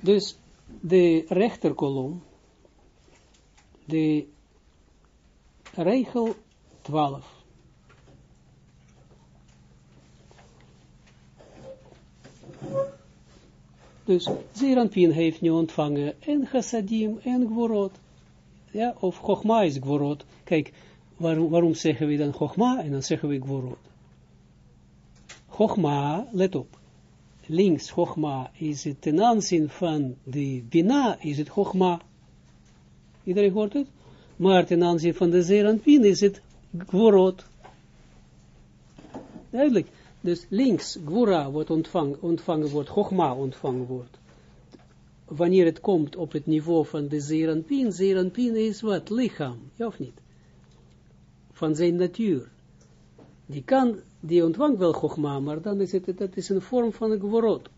Dus de rechterkolom, de regel 12. Dus Zeranpin heeft nu ontvangen en chassadim en gvorot. Ja, of Chogma is gvorot. Kijk, waarom, waarom zeggen we dan Chogma en dan zeggen we gvorot? Chogma, let op. Links Chogma is het ten aanzien van de Bina is het Chogma. Iedereen hoort het? Maar ten aanzien van de Zeranpin is het gvorot. Duidelijk. Dus links, Gwura wordt ontvangen, ontvangen wordt, Chogma ontvangen wordt. Wanneer het komt op het niveau van de Zeranpin, Zeranpin is wat? Lichaam, ja of niet? Van zijn natuur. Die kan, die ontvangt wel Chogma, maar dan is het, dat is een vorm van een Gworot.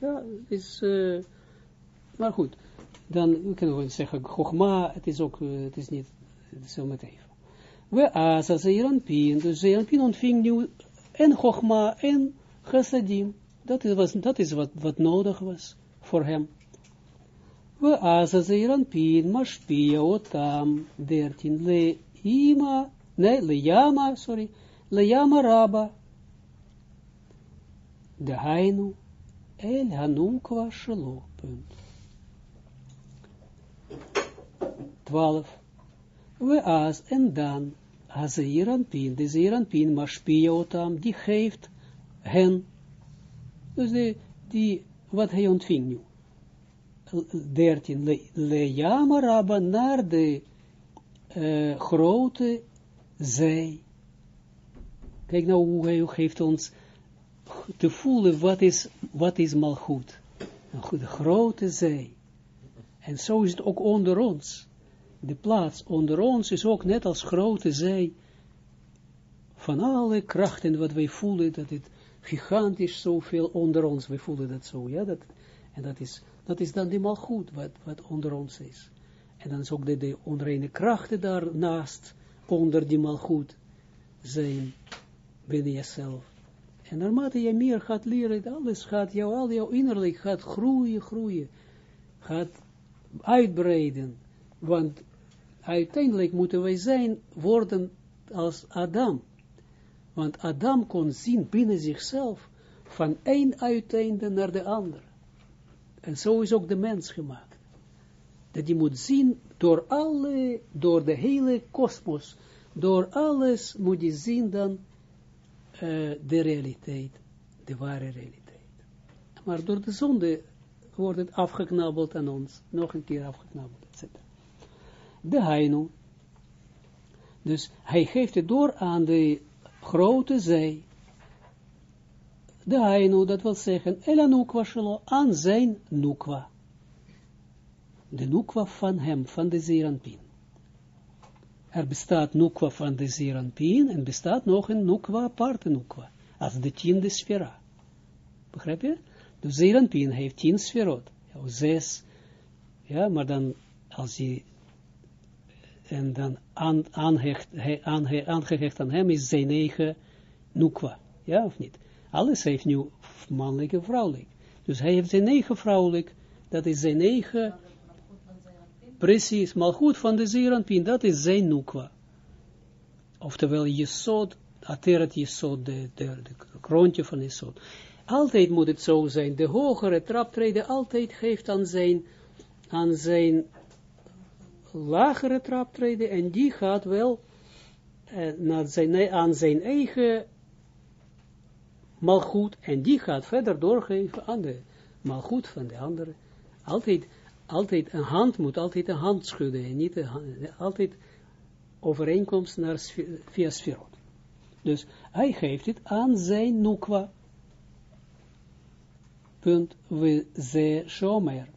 Ja, is, uh, maar goed. Dan kunnen we zeggen, Chogma, het is ook, uh, het is niet, het is met even. We asa Zeranpin, dus Zeranpin ontving nu en Chogma en Chassadim. Dat is, was, dat is wat, wat nodig was voor hem. We azazeiran pin mashpia otam dertin le ima, nee, le yama, sorry, le yama raba. De hainu el hanukwa shelo, punt. 12. We as en dan Hazeeran pin, de zeeran pin, maspia otam, die geeft hen, dus die, wat hij ontving nu. 13, le, le yamaraba naar de grote zee. Kijk nou hoe hij geeft ons te voelen wat is, wat is malgoed. Een grote zee. En zo is het ook onder ons de plaats onder ons is ook net als grote zee, van alle krachten wat wij voelen, dat het gigantisch zoveel onder ons, wij voelen dat zo, ja, dat, en dat is, dat is dan helemaal goed wat, wat onder ons is. En dan is ook de, de onreine krachten daarnaast, onder die malgoed zijn, binnen jezelf. En naarmate je meer gaat leren, alles gaat jou, al jouw innerlijk gaat groeien, groeien, gaat uitbreiden, want uiteindelijk moeten wij zijn, worden als Adam. Want Adam kon zien binnen zichzelf van één uiteinde naar de ander. En zo is ook de mens gemaakt. Dat je moet zien door alle, door de hele kosmos, door alles moet je zien dan uh, de realiteit, de ware realiteit. Maar door de zonde wordt het afgeknabbeld aan ons, nog een keer afgeknabbeld de Heino. Dus hij geeft het door aan de grote zee. De Heino, dat wil zeggen, Elanukwa Shelo, aan zijn Nukwa. De Nukwa van hem, van de Zeranpin. Er bestaat Nukwa van de Zeranpin en bestaat nog een Nukwa, aparte Nukwa, als de tiende sfera. Begrijp je? De Zeranpin heeft tien sferot, ja, zes, ja, maar dan als je en dan aan, aangehecht aan hem is zijn eigen nukwa. Ja, of niet? Alles heeft nu mannelijk en vrouwelijk. Dus hij heeft zijn eigen vrouwelijk, dat is zijn eigen, precies, goed van de zeeranpien, dat is zijn nukwa. Oftewel, jesod, ateret jesod, de, de, de kroontje van jesod. Altijd moet het zo zijn, de hogere traptreden altijd geeft aan zijn, aan zijn lagere traptreden en die gaat wel eh, naar zijn, aan zijn eigen malgoed en die gaat verder doorgeven aan de malgoed van de andere. Altijd, altijd een hand moet altijd een hand schudden en niet altijd overeenkomst naar via sferot. Dus hij geeft het aan zijn nukwa. Punt, we ze shomer.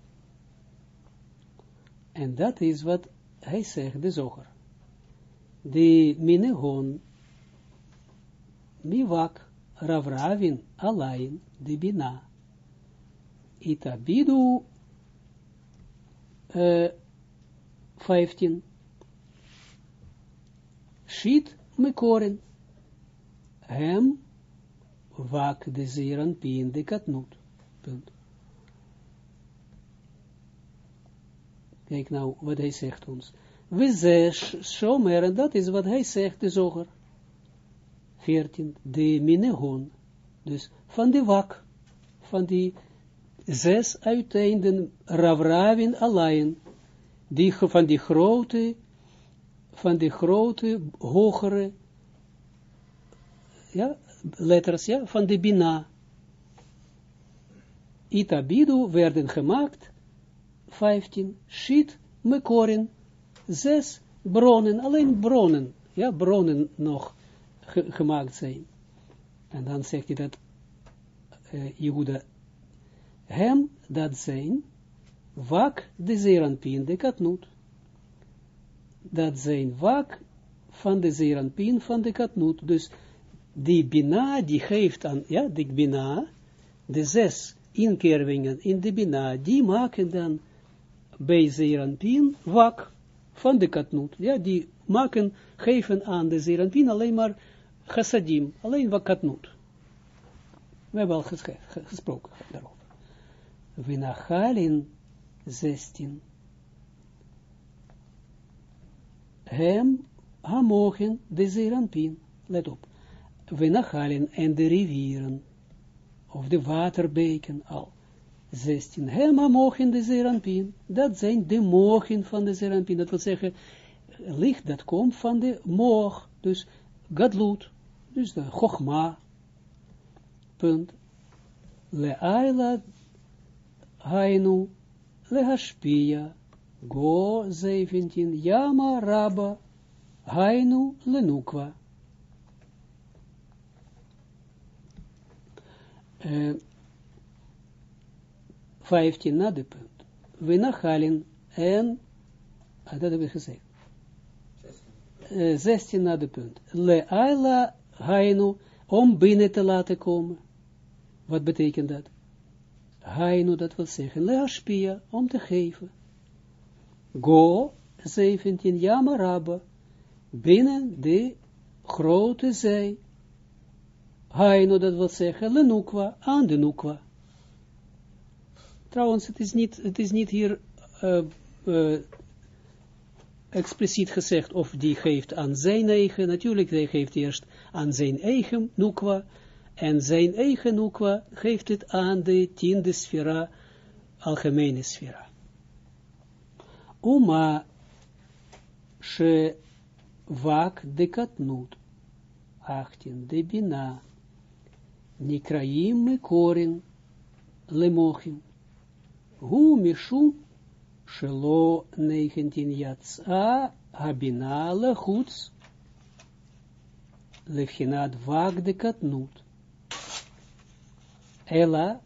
En dat is wat hij zegt, de zoger. De minegon, miwak, ravravin, alain, de bina. Itabidu, uh, 15. Shit mekoren. Hem, wak de zeeran pin de. Punt. Kijk nou wat hij zegt ons. We zes en dat is wat hij zegt, de zoger. 14. De minegon. Dus van de wak, van die zes uiteinden ravravin alleen, die van die grote, van die grote, hogere, ja, letters, ja, van de bina. Itabidu werden gemaakt, 15, shit, mekorin, zes bronnen, alleen bronnen, ja, bronnen nog gemaakt zijn. En dan zegt hij dat uh, hem dat zijn wak de zeranpien de katnoot. Dat zijn wak van de zeranpien van de katnoot. Dus die bina die geeft aan, ja, die bina, de zes inkervingen in de bina, die maken dan bij zeranpien wak van de katnoot. Ja, die maken, geven aan de zeranpien alleen maar chassadim, alleen wat katnoot. We hebben al gesproken daarover. Vinachalin 16. Hem hamogen de zeranpien. Let op. Vinachalin en de rivieren. Of de waterbeken al. 16. Hem hamogen de zeranpien. Dat zijn de mogen van de zeranpien. Dat wil zeggen, licht dat komt van de moog. Dus gadlut. Dus de chogma. Punt. Leaila Hainu lehashpia, go 17, yama rabba, hainu lenukwa. Uh, 15 na de punt. We en, ah, dat hebben we gezegd. Uh, 16 na de punt. Le aila hainu, om binnen te laten komen. Wat betekent dat? Hainu, dat wil zeggen, leaspia, om te geven. Go, 17, Yamarabba, binnen de grote zee. Hainu, dat wil zeggen, lenukwa, aan de nukwa. Trouwens, het is niet, het is niet hier uh, uh, expliciet gezegd of die geeft aan zijn eigen, natuurlijk, hij geeft eerst aan zijn eigen nukwa, en zijn eigen nukwa geeft het aan de tiende sfera, algemene sfera. Uma she vak de katnut, 18, de bina, nikraim mekorin, lemochim, hu mishu, shelo 19 yatsa, habina lefhinat vak de katnut. Ela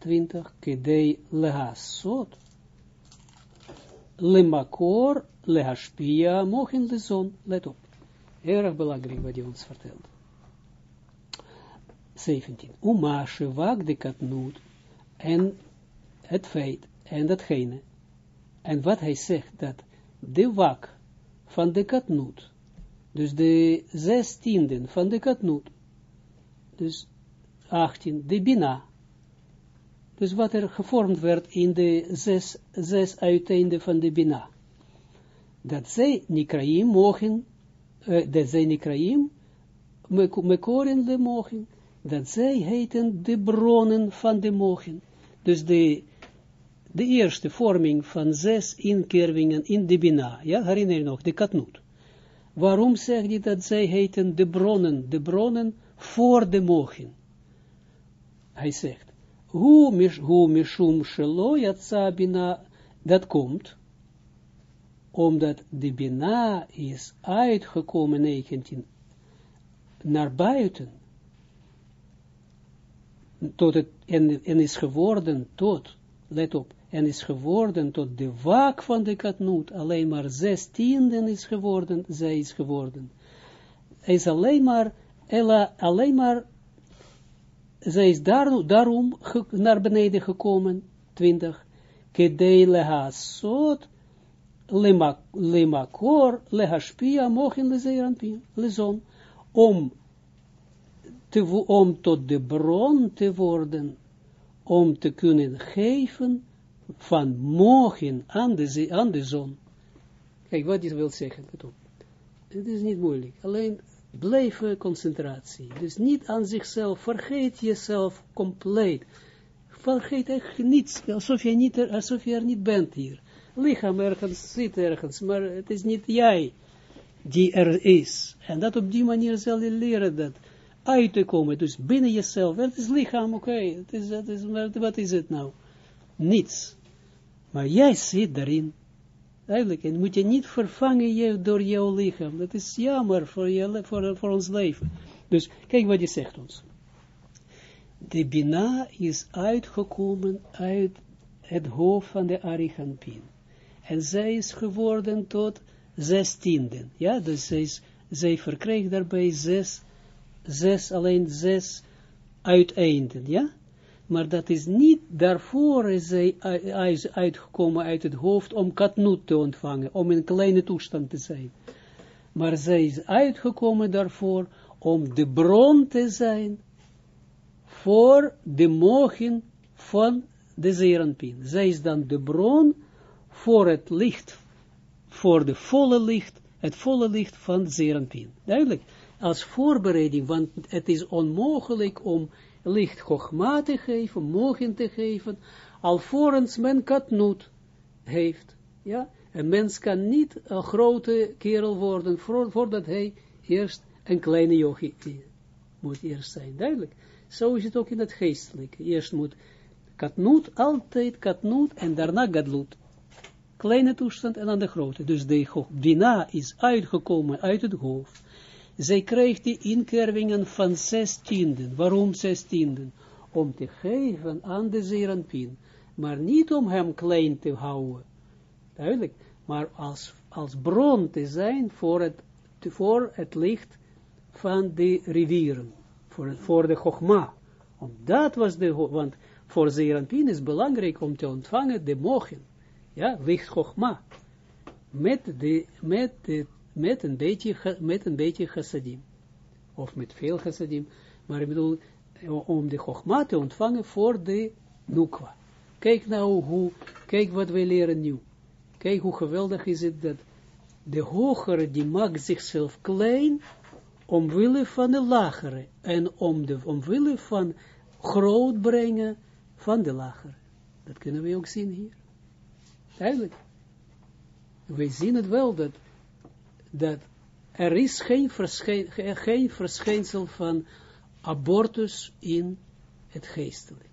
20, kedei lehasot, lemakor lehashpia, mogen de zon, let op. Erg belangrijk wat hij ons vertelt. 17. Uma shevak de katnoot, en het feit, en datgene, en wat hij zegt, dat de wak van de katnoot, dus de zestienden van de katnoot, dus 18, de Bina. Dus wat er gevormd werd in de zes, zes uiteinden van de Bina. Dat zij Nikraim mogen, uh, dat zij Nikraim, Mekoren de mogen, dat zij heten de bronnen van de mogen. Dus de, de eerste vorming van zes inkervingen in de Bina, ja, herinner je nog, de Katnut. Waarom zeg je dat zij heten de bronnen, de bronnen voor de mogen? Hij zegt, hoe mishum shelo bina, dat komt, omdat de bina is uitgekomen 19 naar buiten, tot het, en, en is geworden tot, let op, en is geworden tot de waak van de katnoot, alleen maar zestienden is geworden, zij is geworden. Hij is alleen maar, ella, alleen maar zij is daar, daarom naar beneden gekomen, 20, kedei lehasot, lemakor, lehashpia, mochen lezeranpia, lezon, om, te, om tot de bron te worden, om te kunnen geven, van mogen aan de, aan de zon. Kijk, wat je wil zeggen. Het is niet moeilijk. Alleen blijven concentratie. Dus niet aan zichzelf. Vergeet jezelf compleet. Vergeet echt niets. Alsof je, niet er, alsof je er niet bent hier. Lichaam ergens zit ergens. Maar het is niet jij die er is. En dat op die manier zal je leren dat uit te komen. Dus binnen jezelf. Het is lichaam, oké. Het is, is, wat is het nou? Niets. Maar jij zit daarin. Eigenlijk, en moet je niet vervangen je door jouw lichaam. Dat is jammer voor, je, voor, voor ons leven. Dus, kijk wat je zegt ons. De Bina is uitgekomen uit het hoofd van de Ariganpin. En zij is geworden tot zestienden. Ja, dus zij, is, zij verkreeg daarbij zes, zes, alleen zes uiteinden. Ja, maar dat is niet, daarvoor is zij uitgekomen uit het hoofd om katnoot te ontvangen, om in een kleine toestand te zijn. Maar zij is uitgekomen daarvoor om de bron te zijn voor de mogen van de zeeranpien. Zij is dan de bron voor het licht, voor de volle licht, het volle licht van zeeranpien. Duidelijk, als voorbereiding, want het is onmogelijk om licht Chogma te geven, mogen te geven, alvorens men katnoot heeft. Ja, een mens kan niet een grote kerel worden, voordat hij eerst een kleine yogi moet eerst zijn, duidelijk. Zo is het ook in het geestelijke. Eerst moet katnoot, altijd katnoot, en daarna gadlut. Kleine toestand en dan de grote. Dus de Bina is uitgekomen uit het hoofd zij kreeg die inkervingen van zes tienden. Waarom zes tienden? Om te geven aan de zeeranpien. Maar niet om hem klein te houden. Duidelijk. Maar als, als bron te zijn voor het, voor het licht van de rivieren. Voor, voor de Chogma. Dat was de, want voor zeeranpien is belangrijk om te ontvangen de mogen. Ja, licht Chogma. Met de, met de met een beetje, met een beetje chassadim. Of met veel chassadim. Maar ik bedoel, om de chogma te ontvangen voor de nukwa. Kijk nou hoe, kijk wat wij leren nu. Kijk hoe geweldig is het dat de hogere die maakt zichzelf klein omwille van de lagere. En om de, omwille van groot brengen van de lagere. Dat kunnen we ook zien hier. Eigenlijk. We zien het wel dat dat er is geen, geen verschijnsel van abortus in het geestelijk.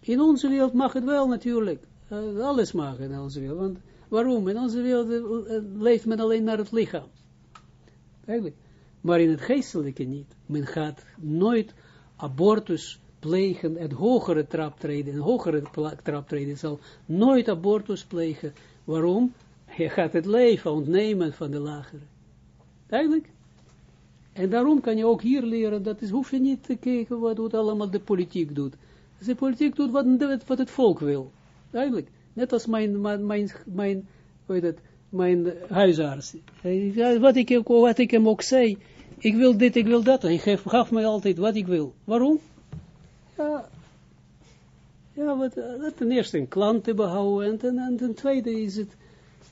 In onze wereld mag het wel natuurlijk. Uh, alles mag in onze wereld. Want waarom? In onze wereld uh, leeft men alleen naar het lichaam. Eigenlijk. Maar in het geestelijke niet. Men gaat nooit abortus plegen, het hogere traptreden, een hogere traptreden zal nooit abortus plegen. Waarom? Je gaat het leven ontnemen van de lagere. Duidelijk? En daarom kan je ook hier leren, dat is, hoef je niet te kijken wat, wat allemaal de politiek doet. De politiek doet wat, het volk wil. Duidelijk. Net als mijn, mijn, mijn, hoe heet mijn huisarts. Wat ik, wat ik hem ook zei, ik wil dit, ik wil dat. Hij gaf, gaf mij altijd wat ik wil. Waarom? Ja, ja wat, ten eerste een klant te behouden en en ten tweede is het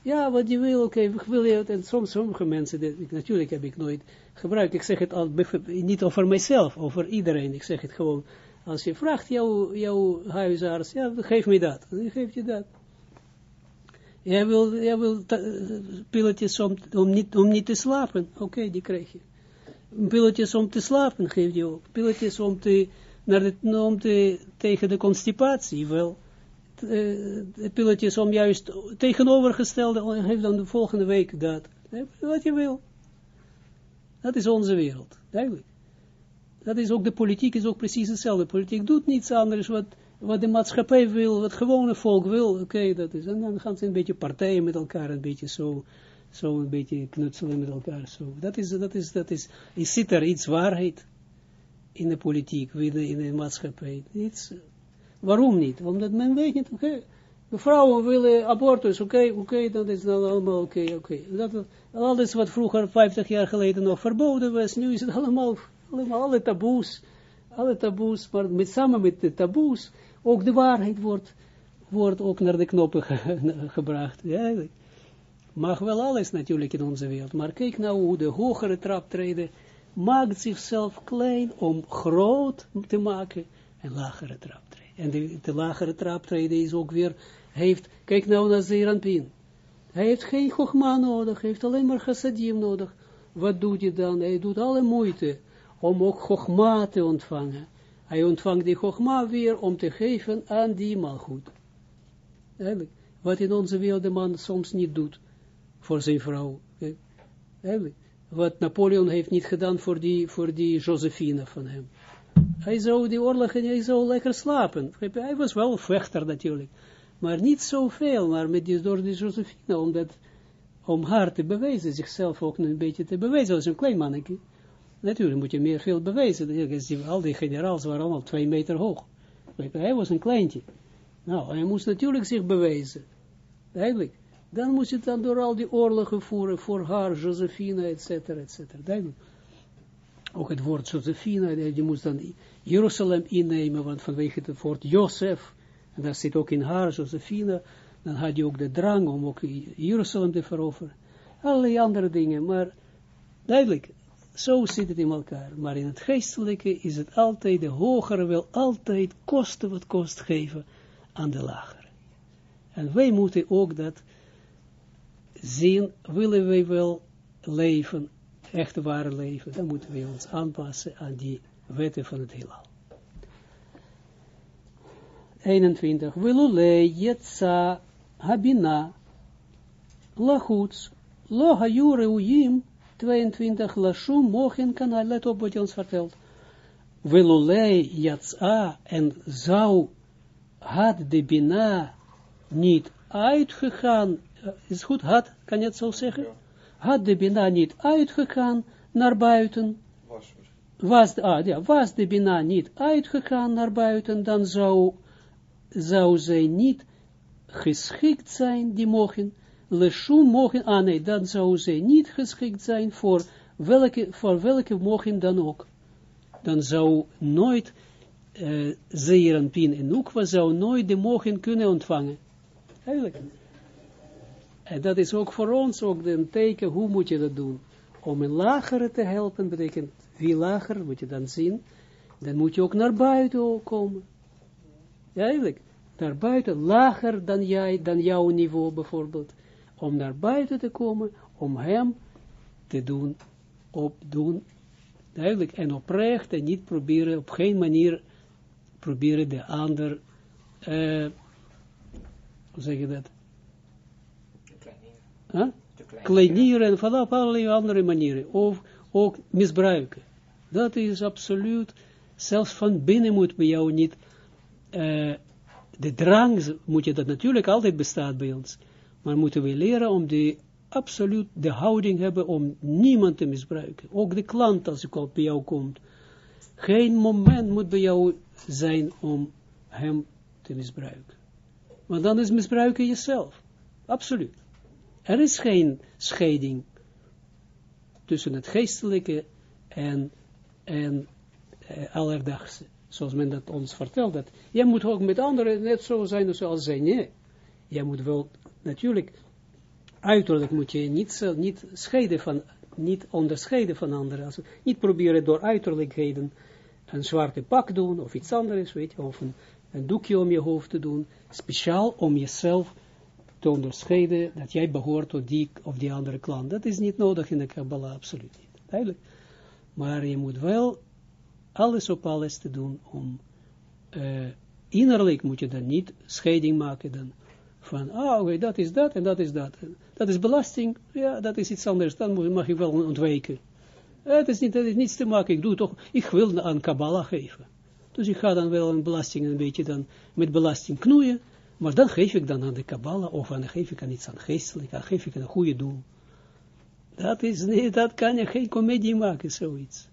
ja, wat je wil, oké, okay, wil je, en soms sommige mensen, dat, natuurlijk heb ik nooit gebruikt, ik zeg het al, niet over mijzelf, over iedereen, ik zeg het gewoon, als je vraagt jouw, jouw huisarts, ja, geef me dat, dan geef je dat. Jij wil, jij wil pilletjes om, om, niet, om niet te slapen, oké, die krijg je. Pilletjes om te slapen geef je ook, pilletjes om te, naar om te, tegen de constipatie, wel, pilletjes om juist tegenovergestelde, geef dan de volgende week dat. Wat je wil. Dat is onze wereld, duidelijk. Dat is ook, de politiek is ook precies hetzelfde. De politiek doet niets anders wat, wat de maatschappij wil, wat gewone volk wil. Oké, dat is. En dan gaan ze een beetje partijen met elkaar, een beetje zo, zo een beetje knutselen met elkaar. Dat is, dat is, dat is, is zit er iets waarheid in de politiek, in de maatschappij. Iets, Waarom niet? Omdat men weet niet, oké, de vrouwen willen abortus, oké, oké, dat is dan allemaal oké, oké. Dat alles wat vroeger, 50 jaar geleden nog verboden was, nu is het allemaal, allemaal alle taboes, alle taboes, maar met, samen met de taboes, ook de waarheid wordt, wordt ook naar de knoppen gebracht. Ja, mag wel alles natuurlijk in onze wereld, maar kijk nou hoe de hogere traptreden maakt zichzelf klein om groot te maken en lagere traptreden. En de, de lagere traptreden is ook weer, heeft, kijk nou naar Zeranpin. Hij heeft geen gogma nodig, hij heeft alleen maar chassadim nodig. Wat doet hij dan? Hij doet alle moeite om ook gogma te ontvangen. Hij ontvangt die gogma weer om te geven aan die malgoed. Eigenlijk, wat in onze wereld de man soms niet doet voor zijn vrouw. Eigenlijk, wat Napoleon heeft niet gedaan voor die, voor die Josephine van hem. Hij zou die oorlog en hij zou lekker slapen. Hij was wel vechter natuurlijk. Maar niet zoveel, maar met die, door die Josephine, om haar te bewijzen, zichzelf ook een beetje te bewijzen. Is een klein mannetje. Natuurlijk moet je meer veel bewijzen. Al die generaals waren allemaal twee meter hoog. Hij was een kleintje. Nou, hij moest natuurlijk zich bewijzen. Eigenlijk. Dan moest je dan door al die oorlogen voeren voor haar, Josephine, et cetera, et cetera. Ook het woord Josephine, je moest dan Jeruzalem innemen, want vanwege het woord Jozef, en daar zit ook in haar, Josephine, dan had je ook de drang om ook Jeruzalem te veroveren. Allerlei andere dingen, maar duidelijk, zo zit het in elkaar. Maar in het geestelijke is het altijd, de hogere wil altijd kosten wat kost geven aan de lagere. En wij moeten ook dat zien, willen wij wel leven, echt ware leven, dan moeten we ons aanpassen aan die wetten van het heelal. 21. Wilule yetsa habina lachuts lo hayure uyim 22. Lashum mochen kanal. Let op wat je ons vertelt. Wilule yetsa en zou had de bina niet uitgegaan is goed, had, kan je het zo zeggen? Had de Bina niet uitgegaan naar buiten, was, was, ja, was de Bina niet uitgegaan naar buiten, dan zou, zou zij niet geschikt zijn, die mogen, leshoem mogen, ah nee, dan zou zij niet geschikt zijn voor welke, voor welke mogen dan ook. Dan zou nooit uh, Zeer Pin en Nukwa zou nooit de mogen kunnen ontvangen. Eigenlijk. En dat is ook voor ons ook een teken, hoe moet je dat doen? Om een lagere te helpen, betekent, wie lager, moet je dan zien, dan moet je ook naar buiten komen. Eigenlijk, naar buiten, lager dan jij, dan jouw niveau bijvoorbeeld, om naar buiten te komen, om hem te doen, opdoen, eigenlijk, en oprecht, en niet proberen, op geen manier, proberen de ander, uh, hoe zeg je dat, huh? kleineren en van op allerlei andere manieren, of ook misbruiken. Dat is absoluut, zelfs van binnen moet bij jou niet, uh, de drang, moet je dat natuurlijk altijd bestaat bij ons, maar moeten we leren om die absoluut de houding hebben om niemand te misbruiken. Ook de klant als hij bij jou komt. Geen moment moet bij jou zijn om hem te misbruiken. Want dan is misbruiken jezelf. Absoluut. Er is geen scheiding tussen het geestelijke en, en eh, alledaagse. Zoals men dat ons vertelt. Dat jij moet ook met anderen net zo zijn zoals zij. Nee. Jij moet wel, natuurlijk, uiterlijk moet je niet, niet scheiden van, niet onderscheiden van anderen. Niet proberen door uiterlijkheden een zwarte pak doen, of iets anders, weet je, of een, een doekje om je hoofd te doen, speciaal om jezelf te onderscheiden dat jij behoort tot die of die andere klant. Dat is niet nodig in de Kabbalah, absoluut niet. Duidelijk. Maar je moet wel alles op alles te doen om, uh, innerlijk moet je dan niet scheiding maken dan van, ah oké, dat is dat en dat is dat. Dat is belasting, ja, dat is iets anders, dan mag je wel ontwijken. Het is niet, dat is niets te maken, ik doe toch, ik wil aan Kabbalah geven. Dus ik ga dan wel een belasting een beetje dan met belasting knoeien, maar dan geef ik dan aan de Kabbalah, of dan geef ik aan iets aan geestelijk, dan geef ik een goede doel. Dat is niet, dat kan je geen comedie maken, zoiets.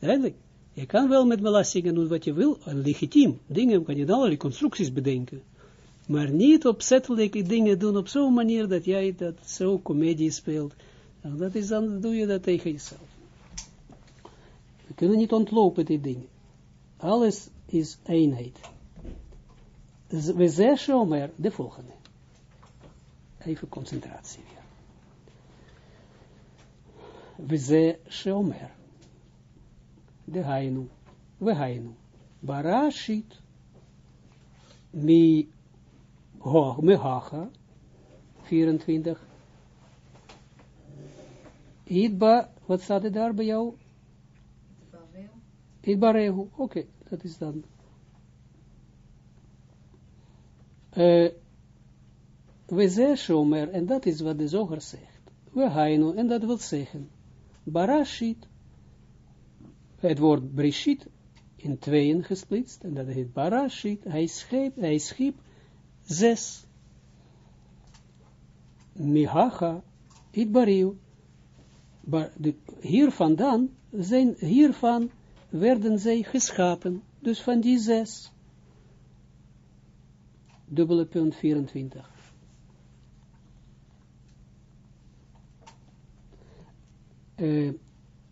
Eigenlijk, je kan wel met belastingen doen wat je wil, legitiem, dingen kan je dan allerlei constructies bedenken. Maar niet opzettelijke dingen doen op zo'n manier dat jij dat zo comedie speelt. En dat is dan, doe je dat tegen jezelf. We kunnen niet ontlopen die dingen. Alles is eenheid. We zes omer, de volgende. Even concentratie weer. We zes omer. De hainu. We hainu. Barashit. Mi hoog, me hacha. 24. Idba, wat staat er daar bij jou? Idbarehu. Oké, okay, dat is dan. Uh, we zeggen shomer, en dat is wat de zoger zegt. We hainu, en dat wil zeggen. Barashit. Het woord Brishit in tweeën gesplitst, en dat heet Barashit. Hij schiep, hij schiep zes. Mihacha, Idbariu. Hier vandaan, zijn, hiervan werden zij geschapen, dus van die zes. Dubbele punt 24. Uh,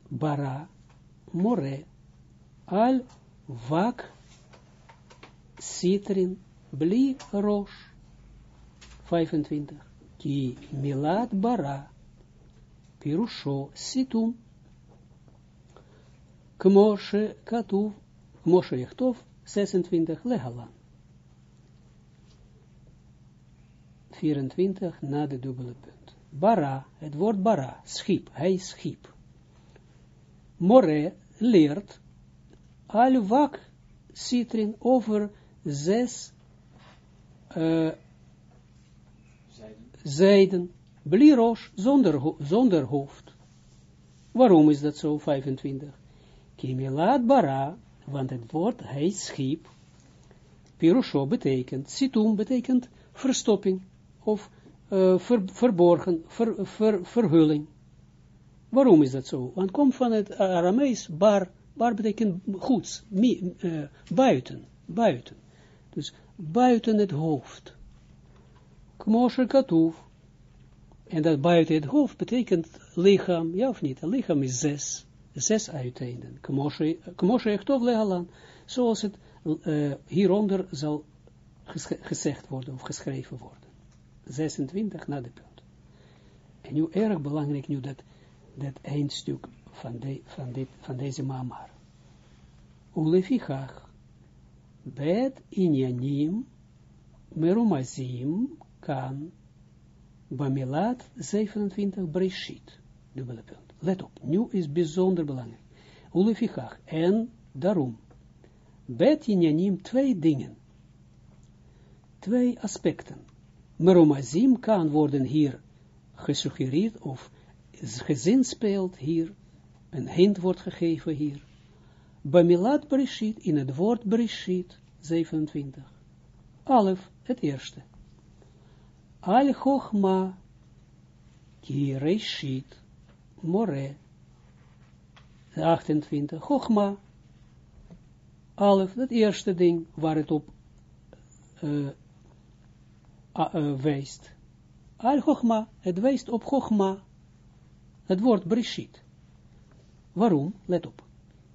bara, more, al, vak, citrin, bli, rosh. 25. Ki milad bara, pirusho, situm, Kmoshe Katuv, Moshe Jechtov, 26, Lehalan. 24 na de dubbele punt. Bara, het woord bara, schip, hij schip. More leert al wak citrin over zes uh, zijden, blirosh, zonder, zonder hoofd. Waarom is dat zo, 25? Kimilat bara, want het woord hij schiep, pirusho betekent, situm betekent verstopping, of ver, verborgen, ver, ver, verhulling. Waarom is dat zo? Want komt van het Aramees bar, bar betekent goeds, mi, uh, buiten, buiten. Dus buiten het hoofd. Kmosher katoef. En dat buiten het hoofd betekent lichaam, ja of niet? Een lichaam is zes zes uiteinden. Kmoshe Echtov Lehalan, zoals het uh, hieronder zal gezegd worden of geschreven worden. 26 na de punt. En nu erg belangrijk nu dat, dat eindstuk van, de, van, dit, van deze mamar. Ulefichach, bet inyanim merumazim kan bamilat 27 breshit. Punt. Let op, nu is bijzonder belangrijk. Ulefichach, en daarom. Bet inyanim twee dingen. Twee aspecten. Meromazim kan worden hier gesuggereerd of gezinspeeld hier. Een hint wordt gegeven hier. Bamilat Bereshit, in het woord Bereshit, 27. Alef, het eerste. Al Chochma, ki Reshit, more, 28, Chogma, Alef, dat eerste ding waar het op uh, wijst. Al Chogma, het wijst op Chogma, het woord Brishit. Waarom? Let op.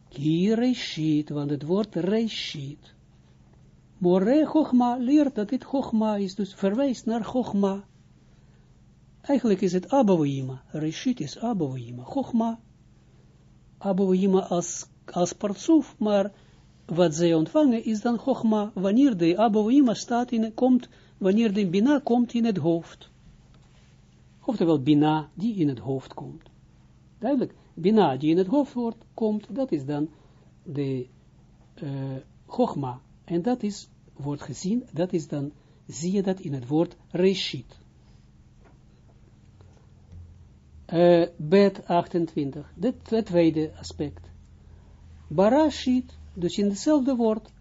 Ki Reshit, want het woord Reshit. More Chogma leert dat dit Chogma is, dus verwijst naar Chogma. Eigenlijk is het Abouima. Reshit is Abouima. Chogma. Abouima als, als partsuf, maar wat zij ontvangen is dan Chogma. Wanneer de Abouima staat in, komt, wanneer de Bina komt in het hoofd. Oftewel Bina die in het hoofd komt. Duidelijk. Bina die in het hoofd komt, dat is dan de uh, Chogma. En dat is, wordt gezien, dat is dan, zie je dat in het woord Reshit. Uh, bet 28, dit het tweede aspect. Barashit, dus in hetzelfde woord,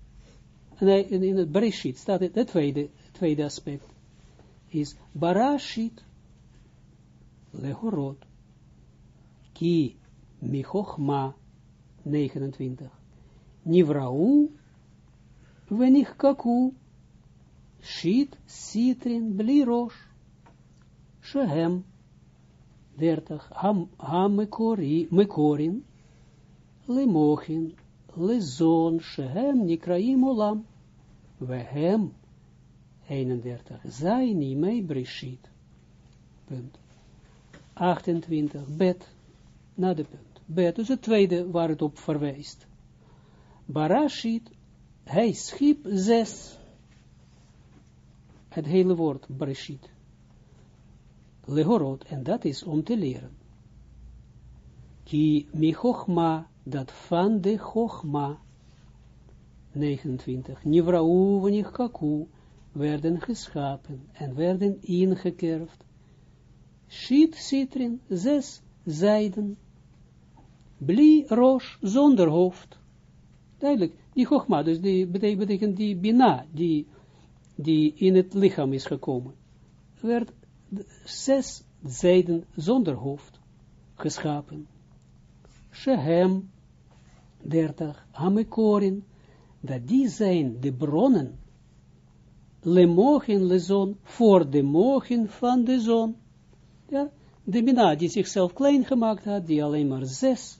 nee, in, in het Barashit staat het, het tweede, tweede aspect, is Barashit lehorot, ki michochma 29, nivrau venichkaku, shit sitrin blirosh, shehem 30. Ham, ham mekori, mekorin, lemochin, lezon, shehem, nikraim olam, vehem, 31. Zij niet mee brishit. Punt. 28. Bet. Na de punt. Bet. Dus het tweede waar het op verwijst. Barashit. Hij schiep zes. Het hele woord Breshit. Lehorot. En dat is om te leren. Ki mi chochma. Dat van de chochma. 29. Nivrau kaku werden geschapen en werden ingekerfd. Shit citrin, zes zijden. Bli rosh, zonder hoofd. Duidelijk, die chogma, dus die betekent die bina, die, die in het lichaam is gekomen, werd zes zijden zonder hoofd geschapen. Shehem, dertig, Hamekorin, dat die zijn de bronnen, le mogen le zon, voor de mogen van de zon. Ja, de mina die zichzelf klein gemaakt had, die alleen maar zes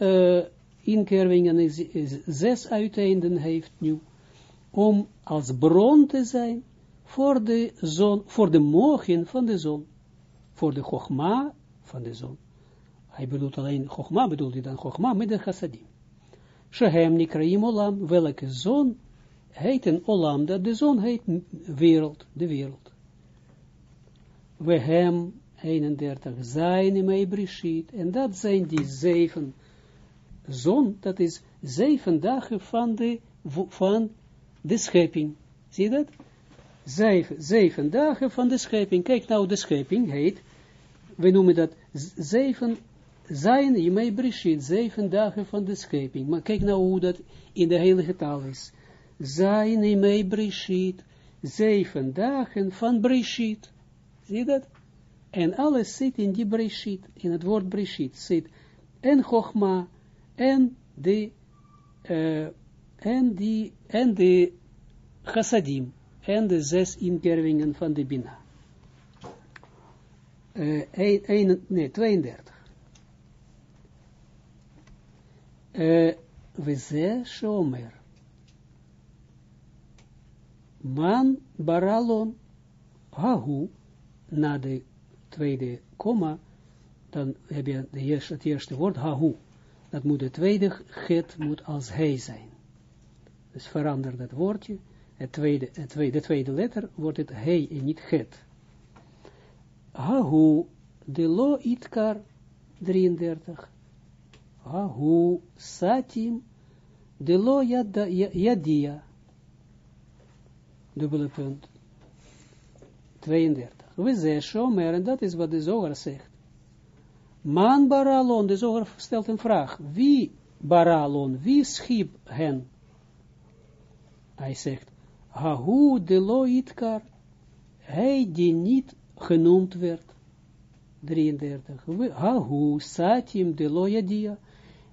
uh, inkervingen, is, is, zes uiteinden heeft nu, om als bron te zijn voor de zon, voor de mogen van de zon, voor de chogma van de zon. Hij bedoelt alleen chogma, bedoelt hij dan chogma met de chassadim. Shehem Nikraim Olam, welke zon heet een Olam, dat de zon heet wereld, de wereld. We hem 31 zijn mee Brishit, en dat zijn die zeven zon, dat is zeven dagen van de, van de schepping. Zie je dat? Zeven, zeven dagen van de schepping. Kijk nou, de schepping heet, we noemen dat zeven zijn je Brishit, zeven dagen van de schepping. Maar kijk nou hoe dat in de hele taal is zijn in mij Brishit, zeven dagen van Brishit. Zie dat? En alles zit in die Brishit, in het woord Brishit zit en Chogma, en de, uh, en die, en de Chassadim, en de zes inkervingen van de Bina. Uh, een, nee, 32. Uh, eh, we ze shomer man baralon, hahu, na de tweede komma, dan heb je de eerste, het eerste woord, hahu. Dat moet de tweede get moet als hij zijn. Dus verander dat woordje, het tweede, het tweede, de tweede letter wordt het hij en niet het. Hahu, de lo itkar, 33. Ahu satim de lo yadia. Dubbele punt. 32. We zeggen shomer, en dat is wat de zoger zegt. Man baralon, de zoger stelt een vraag. Wie baralon, wie schiep hen? Hij zegt, Hahu de lo itkar, hij die niet genoemd werd. 33. Hahu satim de lo yadia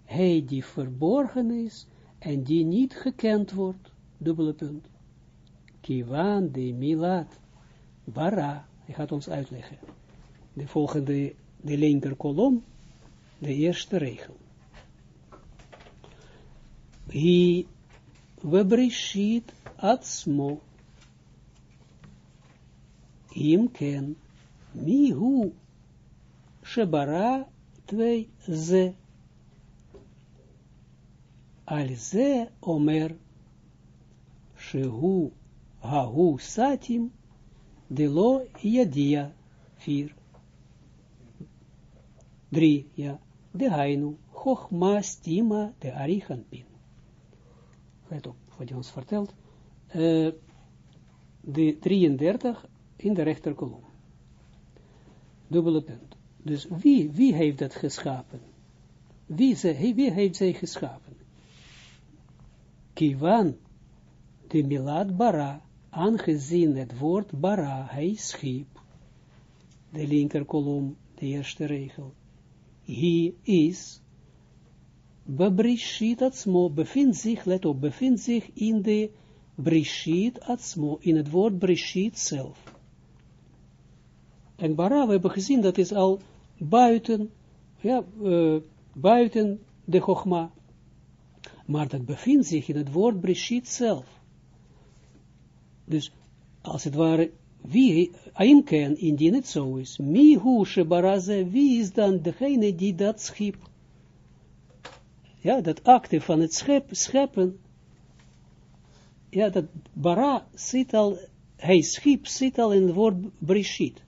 hij die verborgen is en die niet gekend wordt, dubbele punt. Kiwan de milat bara, hij gaat ons uitleggen. De volgende, de linker kolom, de eerste regel. Hi webrishit atzmo im ken mi hu shebara twee ze al ze omer shehu hahu satim de lo yadia vier. Drie, ja. De hainu, chochma stima de arichanpin. Let op wat hij ons vertelt. De 33 in de rechterkolom. Dubbele punt. Dus wie, wie heeft dat geschapen? Wie, ze, wie heeft zij geschapen? Kivan, de milad bara, aangezien het woord bara, hij schiep. De linker kolom, de eerste regel. He is, bebrishit atzmo, bevindt zich, let op, bevindt zich in de brishit atzmo, in het woord brishit zelf. En bara, we hebben gezien, dat is al buiten, ja, uh, buiten de chogma maar dat bevindt zich in het woord Breshit zelf. Dus als het ware, wie, Aimken, indien het zo is, mi hu shebaraze, wie is dan degene die dat schiep? Ja, dat acte van het schep, scheppen, ja, dat bara zit al, hij schiep zit al in het woord brishit.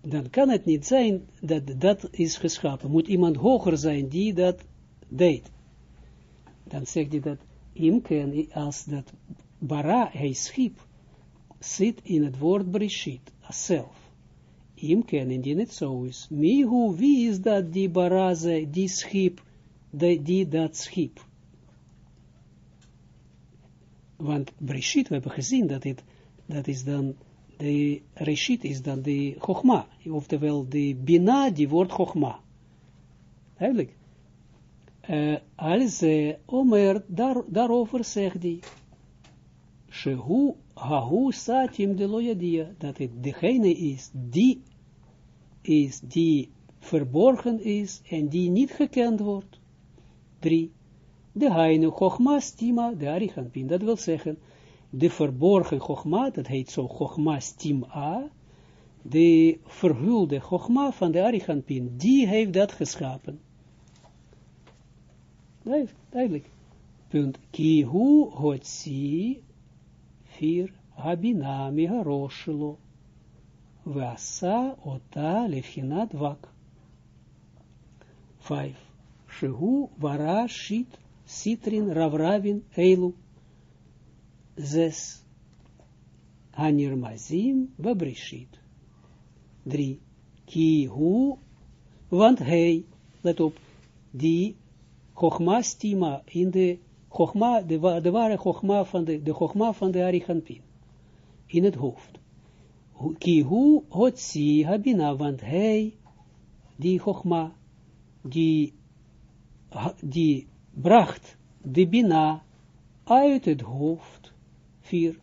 Dan kan het niet zijn dat dat is geschapen. Moet iemand hoger zijn die dat deed. Dan zegt hij dat imken, als dat bara, hij schiep, zit in het woord brishit, zelf. Imken, indien het zo is. Mihu, wie is dat die baraze, die schiep, die, die dat schiep? Want Breshit, we hebben gezien dat het, dat is dan, de Reshit is dan de Chogma, oftewel de Bina, die wordt Chogma. Duidelijk. Uh, als uh, Omer, daar, daarover zegt hij, Shehu, Hahu, Satim, de Loyadia, dat het degene is, die is, die verborgen is en die niet gekend wordt. 3 de heine chogma stima, de arichanpin. Dat wil zeggen, de verborgen chogma, dat heet zo chogma stima, de verhulde chogma van de arichanpin, die heeft dat geschapen. Duidelijk. Punt. Ki hu hotsi, vier, habina miharoshelo, vasa ota lefhinat vak. Vijf. Shehu varashit Sitrin, Ravravin, Eilu. Zes. Hanirmazim, Babrishit. Drie. Ki hu, want hij, let op, die Chogma stima in de Chogma, de, de ware Chogma van de, de Chogma van de Arichanpin, in het hoofd. Ki hu hotsi habina, want hij, die Chogma, die, die bracht de Bina uit het hoofd, vier,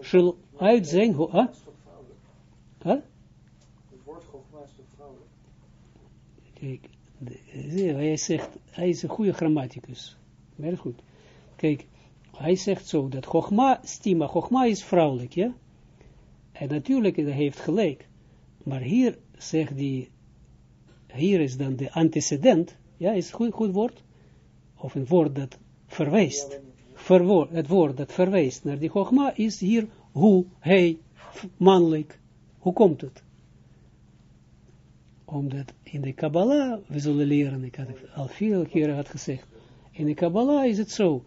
Shul, uit zijn hoofd, huh? Huh? Het woord Chogma is toch vrouwelijk? Kijk, hij zegt, hij is een goede grammaticus, heel goed. Kijk, hij zegt zo, dat Chogma, stima, Chogma is vrouwelijk, ja? En natuurlijk, hij heeft gelijk, maar hier zegt hij, hier is dan de antecedent, ja, is goed, goed woord, of een woord dat verwijst, verwoord, het woord dat verwijst naar die Chogma, is hier hoe, hij, mannelijk. Hoe komt het? Omdat in de Kabbalah, we zullen leren, ik had het al veel keren had gezegd, in de Kabbalah is het zo,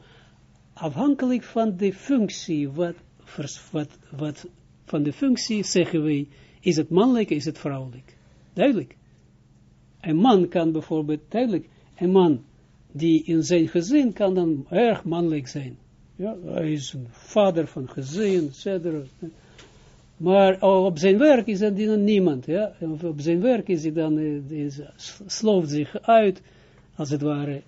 afhankelijk van de functie, wat, wat, wat van de functie zeggen wij, is het mannelijk, is het vrouwelijk. Duidelijk. Een man kan bijvoorbeeld, duidelijk, een man die in zijn gezin kan dan erg mannelijk zijn. Ja, hij is een vader van gezin, etc. Maar op zijn werk is dat dan niemand. Ja? Op zijn werk is hij dan, eh, is, slooft zich uit, als het ware,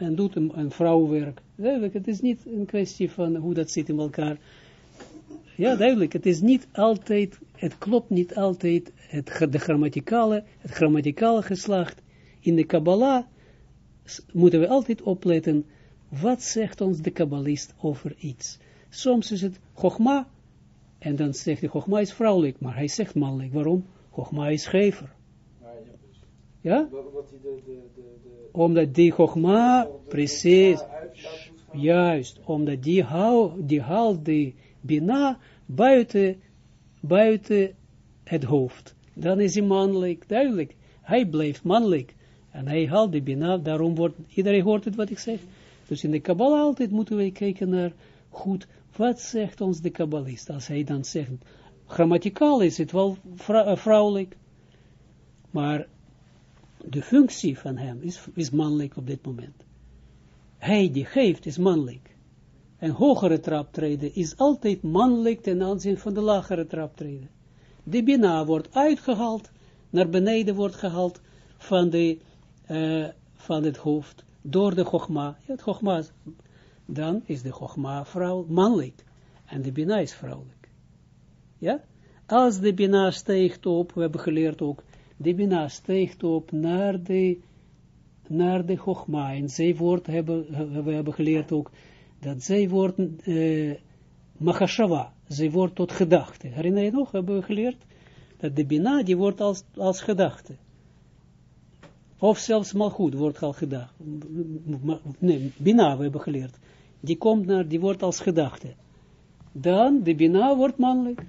en doet een, een vrouwwerk. Duidelijk, het is niet een kwestie van hoe dat zit in elkaar. Ja, duidelijk, het is niet altijd, het klopt niet altijd, het, de grammaticale, het grammaticale geslacht in de Kabbalah moeten we altijd opletten, wat zegt ons de kabbalist over iets. Soms is het Chogma, en dan zegt hij, Chogma is vrouwelijk, maar hij zegt mannelijk. Waarom? Chogma is gever. Ja? Omdat die Chogma, precies, juist, omdat die, hou, die haalt die Bina buiten, buiten het hoofd. Dan is hij mannelijk, duidelijk. Hij blijft mannelijk. En hij haalt de Bina, daarom wordt, iedereen hoort het wat ik zeg. Dus in de Kabbalah altijd moeten we kijken naar, goed, wat zegt ons de Kabbalist? Als hij dan zegt, grammaticaal is het wel eh, vrouwelijk, maar de functie van hem is, is mannelijk op dit moment. Hij die geeft is mannelijk. Een hogere traptreden is altijd mannelijk ten aanzien van de lagere traptreden. De Bina wordt uitgehaald, naar beneden wordt gehaald van de uh, van het hoofd door de Chogma. Ja, het dan is de Chogma vrouw mannelijk en de Bina is vrouwelijk. Ja? Als de Bina steekt op, we hebben geleerd ook, de Bina steekt op naar de, naar de Chogma. En zij wordt, hebben, we hebben geleerd ook, dat zij wordt uh, Machashava. ze wordt tot gedachte. Herinner je nog, hebben we geleerd, dat de Bina, die wordt als, als gedachte. Of zelfs goed wordt al gedacht. Nee, Bina, we hebben geleerd. Die komt naar, die wordt als gedachte. Dan, de Bina wordt mannelijk.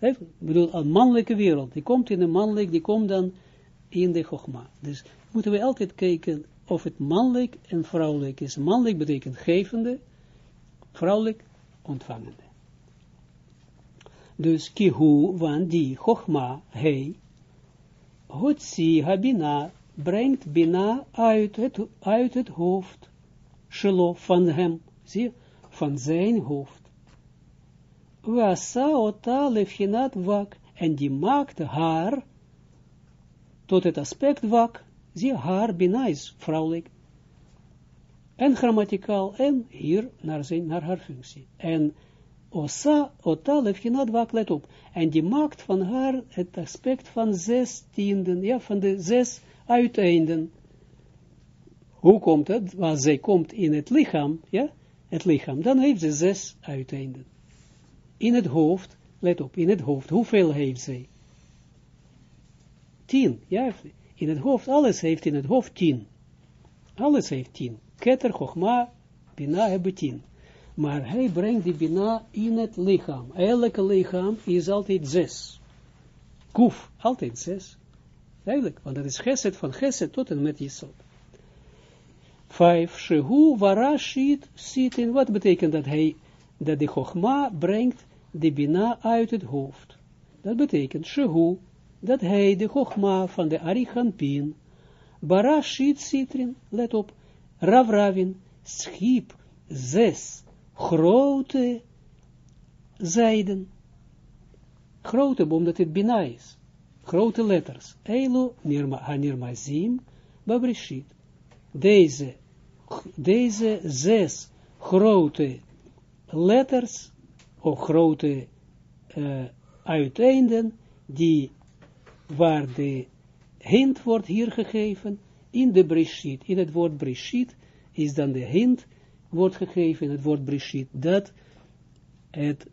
Ik bedoel, een mannelijke wereld. Die komt in de mannelijk, die komt dan in de Chogma. Dus moeten we altijd kijken of het mannelijk en vrouwelijk is. Mannelijk betekent gevende, vrouwelijk ontvangende. Dus kihu, want die Chogma, hij, Hotsi Habina brengt Bina uit het, uit het hoofd, Shelo van hem, zie, van zijn hoofd. Wasa ota lefhinat wak, en die maakt haar tot het aspect wak, zie haar Bina is vrouwelijk, en grammaticaal, en hier naar, zijn, naar haar functie. En Osa, ota, lefhinat wak, let op. En die maakt van haar het aspect van zes tienden, ja, van de zes uiteinden. Hoe komt het? Als zij komt in het lichaam, ja, het lichaam, dan heeft ze zes uiteinden. In het hoofd, let op, in het hoofd, hoeveel heeft zij? Tien, ja, in het hoofd, alles heeft in het hoofd tien. Alles heeft tien. Keter, Chogma, Bina hebben tien maar hij brengt die Bina in het lichaam. Elke lichaam is altijd zes. Kuf, altijd zes. Duidelijk, want dat is geset van geset tot en met Jesod. Vijf, Shehu Varashit zit in, wat betekent dat hij, dat de Chogma brengt de Bina uit het hoofd. Dat betekent, Shehu, dat hij de Chogma van de Arichanpin, Barashit Citrin, let op, Ravravin, schiep zes grote zijden. Grote, omdat het bina is. Grote letters. Eilu hanirmazim babrishit. Deze, deze zes grote letters, grote uh, uiteinden, die, waar de hint wordt hier gegeven, in de brishit, in het woord brishit, is dan de hint, wordt gegeven in het woord Brishit, dat het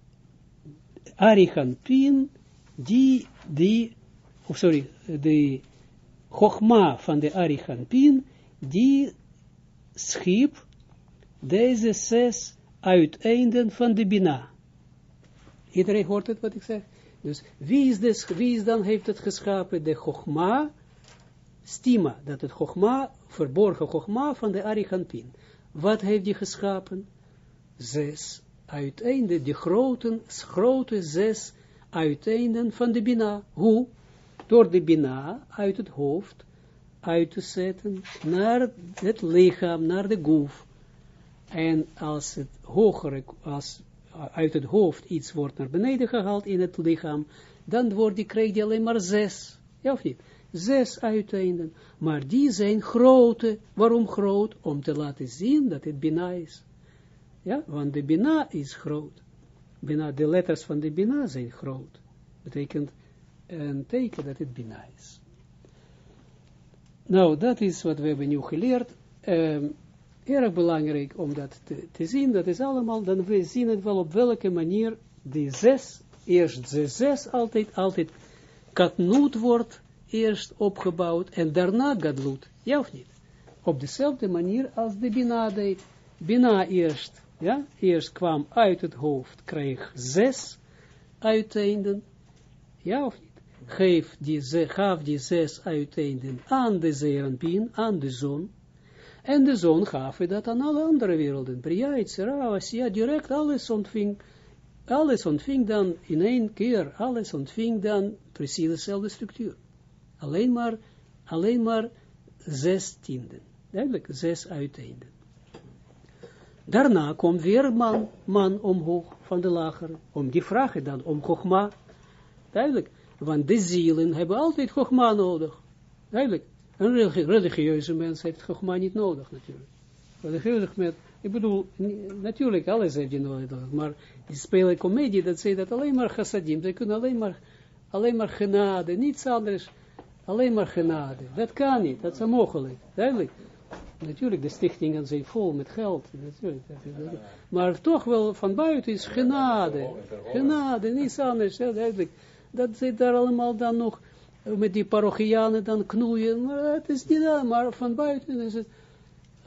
Arichanpin, die, die, of sorry, de Chogma van de Arichanpin, die schiep deze zes uiteinden van de Bina. Iedereen hoort het wat ik zeg? Dus wie is, des, dan heeft het geschapen? De Chogma, stima, dat het Chogma, verborgen Chogma van de Arichanpin. Wat heeft hij geschapen? Zes uiteinden, de grote, grote zes uiteinden van de Bina. Hoe? Door de Bina uit het hoofd uit te zetten naar het lichaam, naar de goef. En als het hogere, als uit het hoofd iets wordt naar beneden gehaald in het lichaam, dan wordt die, krijgt hij alleen maar zes. Ja of niet? zes uiteinden, maar die zijn grote. Waarom groot? Om te laten zien dat het Bina is. Ja, want de Bina is groot. Bina, de letters van de Bina zijn groot. Betekent een teken dat het Bina is. Nou, dat is wat we hebben nu geleerd. Um, erg belangrijk om dat te, zien. Dat is allemaal, dan we zien het wel op welke manier de zes, eerst de zes altijd, altijd katnoot wordt eerst opgebouwd en daarna gadlut. Ja of niet? Op dezelfde manier als de Bina deed. Bina eerst, ja, eerst kwam uit het hoofd, kreeg zes uiteinden. Ja of niet? Geef die, gaf die zes uiteinden aan de zeeranpien, aan de zon. En de zon gaf dat aan alle andere werelden. Bria, Itzera, ja, direct alles ontving. Alles ontving dan in één keer, alles ontving dan precies dezelfde structuur. Alleen maar, alleen maar zes tienden. Duidelijk, zes uiteinden. Daarna komt weer man, man omhoog van de lagere, om die vragen dan, om Chogma. Duidelijk, want de zielen hebben altijd Chogma nodig. Duidelijk, een religieuze mens heeft Chogma niet nodig natuurlijk. Religieuze mens, ik bedoel, natuurlijk, alles heeft je nodig, maar die spelen comedie, dat ze dat alleen maar chassadim, ze kunnen alleen maar, alleen maar genade, niets anders Alleen maar genade. Dat kan niet, dat is onmogelijk. Duidelijk. Natuurlijk, de stichtingen zijn vol met geld. Natuurlijk. Maar toch wel van buiten is genade. Genade, niets anders. duidelijk. Dat zit daar allemaal dan nog met die parochianen dan knoeien. Maar het is niet dat, maar van buiten is het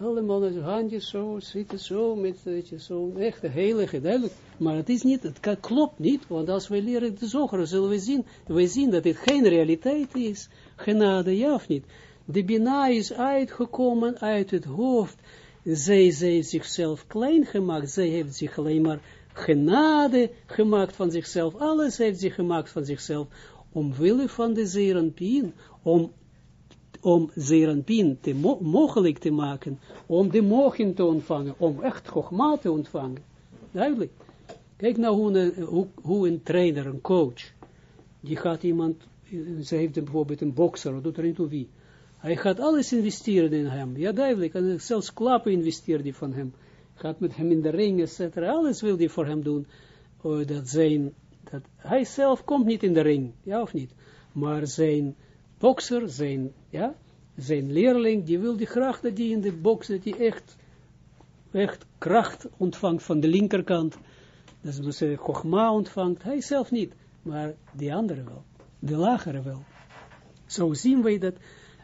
allemaal met handjes zo, zitten zo, met weet je, zo, echt de heilige, duidelijk. Maar het is niet, het klopt niet, want als we leren de zoger, zullen we zien, we zien dat dit geen realiteit is. Genade, ja of niet? De Bina is uitgekomen uit het hoofd. Zij, zij heeft zichzelf klein gemaakt. Zij heeft zich alleen maar genade gemaakt van zichzelf. Alles heeft zich gemaakt van zichzelf. Omwille van de zerenpien. Om, om zerenpien te mo mogelijk te maken. Om de mogen te ontvangen. Om echt gogma te ontvangen. Duidelijk. Kijk nou hoe een, hoe, een trainer, een coach. Die gaat iemand. Ze heeft bijvoorbeeld een bokser. Doet er niet toe wie hij gaat alles investeren in hem. Ja, duidelijk. En zelfs klappen investeert hij van hem. Gaat met hem in de ring, etc. Alles wil hij voor hem doen. Oh, dat zijn, dat, hij zelf komt niet in de ring. Ja of niet? Maar zijn bokser, zijn, ja, zijn leerling, die wil die graag dat die in de box, dat die echt, echt kracht ontvangt van de linkerkant. Dat is dus Chogma ontvangt. Hij zelf niet. Maar die andere wel. De lagere wel. Zo zien wij dat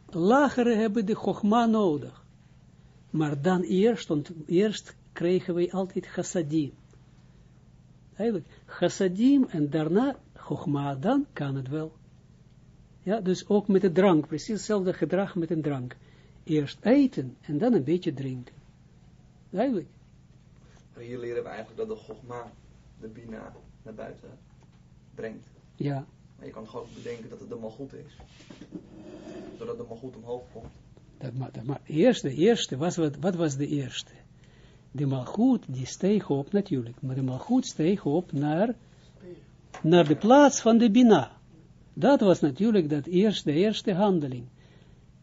lagere hebben de chogma nodig. Maar dan eerst, want eerst kregen wij altijd chassadim. Eigenlijk, chassadim en daarna chogma, dan kan het wel. Ja, dus ook met de drank, precies hetzelfde gedrag met een drank. Eerst eten en dan een beetje drinken. Eigenlijk. Hier leren we eigenlijk dat de chogma de bina naar buiten brengt. Ja. Maar je kan gewoon bedenken dat het allemaal goed is zodat het maar goed omhoog komt. Dat, maar, dat, maar eerste, de eerste, was, wat, wat was de eerste? De malgoed, die steeg op natuurlijk, maar de malgoed steeg op naar, naar de plaats van de bina. Dat was natuurlijk dat eerste, de eerste handeling.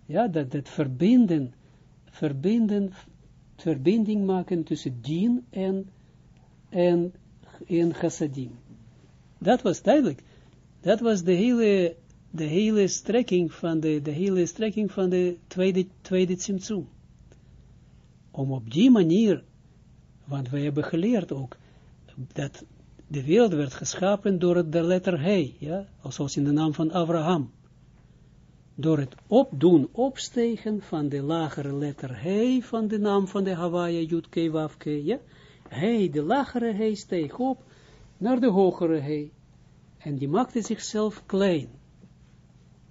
Ja, dat, dat verbinden, verbinden, verbinding maken tussen dien en, en, en chassadim. Dat was duidelijk. Dat was de hele de hele strekking van de, de hele strekking van de tweede, tweede Tsimtsum. Om op die manier, want wij hebben geleerd ook, dat de wereld werd geschapen door de letter He, ja, zoals in de naam van Abraham. Door het opdoen, opstegen van de lagere letter He, van de naam van de Hawaii, Jutke, Wafke, ja. He, de lagere He steeg op naar de hogere He. En die maakte zichzelf klein.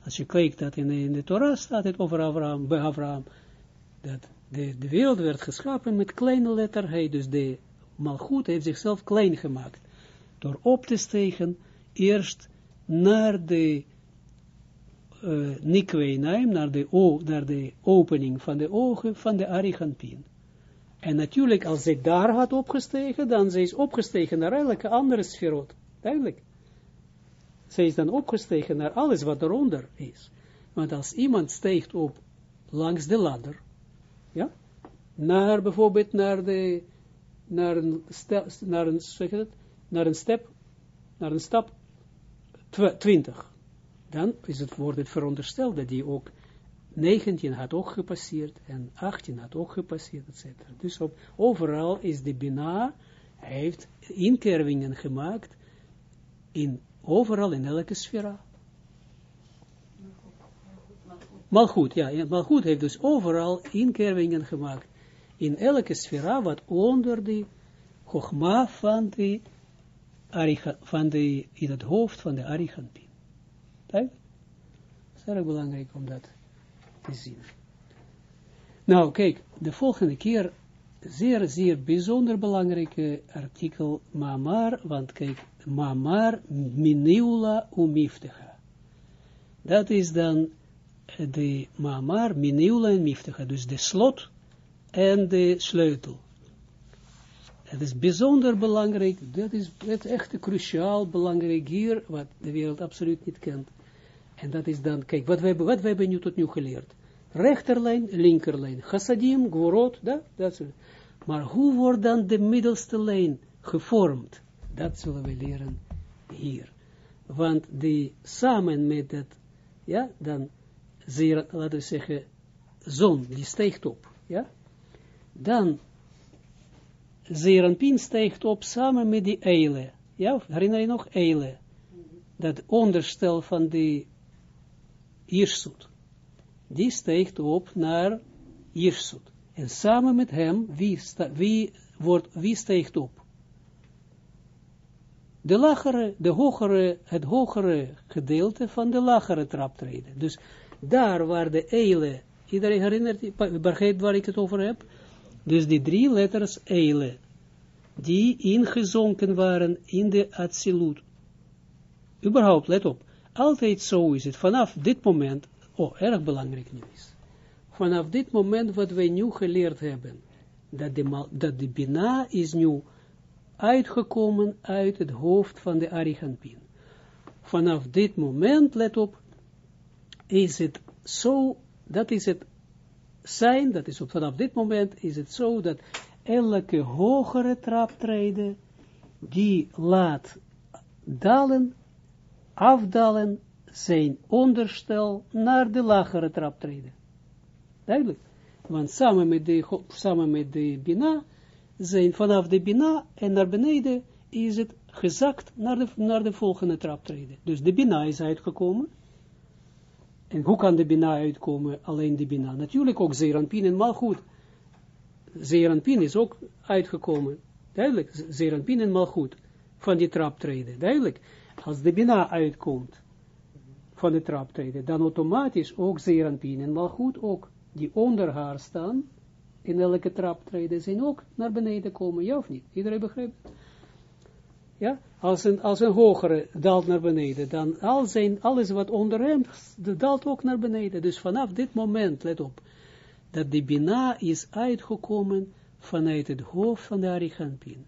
Als je kijkt dat in in de Torah staat het over Abraham, bij Abraham, dat de, de wereld werd geschapen met kleine letter Dus de malgoed heeft zichzelf klein gemaakt. Door op te stegen, eerst naar de uh, naar de, o, de opening van de ogen van de Ariganpin. En natuurlijk, als zij daar had opgestegen, dan zij is opgestegen naar elke andere sferot. Duidelijk. Zij is dan opgestegen naar alles wat eronder is. Want als iemand steekt op langs de ladder, ja, naar bijvoorbeeld naar de, naar een, naar een, naar een step, naar een stap 20, dan is het, wordt het verondersteld dat die ook 19 had ook gepasseerd en 18 had ook gepasseerd, etc. Dus op, overal is de Bina, heeft inkervingen gemaakt in Overal in elke sfera. Malgoed, ja, Malgoed heeft dus overal inkervingen gemaakt. In elke sfera wat onder de Chogma van de, in het hoofd van de Arigantin. Dat is erg belangrijk om dat te zien. Nou, kijk, de volgende keer, zeer, zeer bijzonder belangrijke artikel, Mamar, want kijk, mamar mineula umiftecha. Dat is dan de mamar mineula en miftecha, dus de slot en de sleutel. Het is bijzonder belangrijk, dat is het echt cruciaal belangrijk hier, wat de wereld absoluut niet kent. En dat is dan, kijk, wat we hebben, wat we hebben nu tot nu geleerd. Rechterlijn, linkerlijn, chassadim, gworot, dat, dat Maar hoe wordt dan de middelste lijn gevormd? Dat zullen we leren hier. Want die samen met dat, ja, dan zeer, laten we zeggen, zon, die steekt op. Ja? Dan, Zeranpin stijgt op samen met die eile. Ja, herinner je nog eile? Dat onderstel van die Irsut. Die steekt op naar Irsut. En samen met hem, wie, wie, wordt, wie steekt op? De lagere, de hogere, het hogere gedeelte van de lagere traptreden. Dus daar waar de eile, iedereen herinnert, begrijpt waar ik het over heb? Dus die drie letters eile, die ingezonken waren in de Atsilut. Überhaupt, let op, altijd zo is het, vanaf dit moment, oh, erg belangrijk nieuws. Vanaf dit moment wat wij nu geleerd hebben, dat de, dat de Bina is nu uitgekomen uit het hoofd van de Ariganpin. Vanaf dit moment, let op, is het zo, dat is het zijn, dat is op, vanaf dit moment is het zo dat elke hogere traptreden, die laat dalen, afdalen, zijn onderstel naar de lagere traptreden. Duidelijk. Want samen met de, samen met de Bina, zijn vanaf de Bina en naar beneden is het gezakt naar de, naar de volgende traptreden. Dus de Bina is uitgekomen. En hoe kan de Bina uitkomen? Alleen de Bina. Natuurlijk ook Zeranpin en Malchut. Zeranpin is ook uitgekomen. Duidelijk. Zeranpin en Malchut. Van die traptreden. Duidelijk. Als de Bina uitkomt van de traptreden, dan automatisch ook Zeranpin en Malchut ook. Die onder haar staan in elke traptreden zijn ook naar beneden komen, ja of niet? Iedereen begrijpt Ja, als een, als een hogere daalt naar beneden, dan al zijn, alles wat onder hem, daalt ook naar beneden. Dus vanaf dit moment, let op, dat de Bina is uitgekomen vanuit het hoofd van de Arichampin.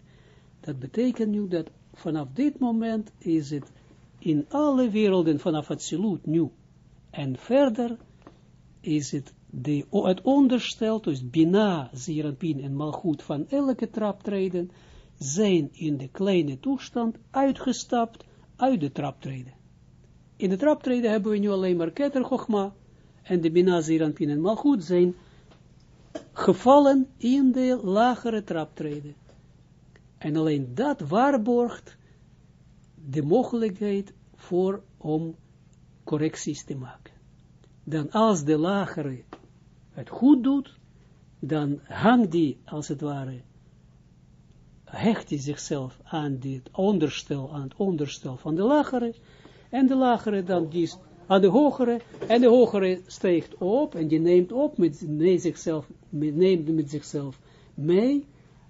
Dat betekent nu dat vanaf dit moment is het in alle werelden vanaf het Silut nu en verder is het de, het onderstel, dus Bina, Zeranpin en Malchut van elke traptreden, zijn in de kleine toestand uitgestapt uit de traptreden. In de traptreden hebben we nu alleen maar Keter en de Bina, Zeranpin en Malchut zijn gevallen in de lagere traptreden. En alleen dat waarborgt de mogelijkheid voor om correcties te maken. Dan als de lagere het goed doet, dan hangt die, als het ware, hecht hij zichzelf aan dit onderstel, aan het onderstel van de lagere, en de lagere dan die aan de hogere, en de hogere steekt op, en die neemt op met, zichzelf, neemt met zichzelf mee,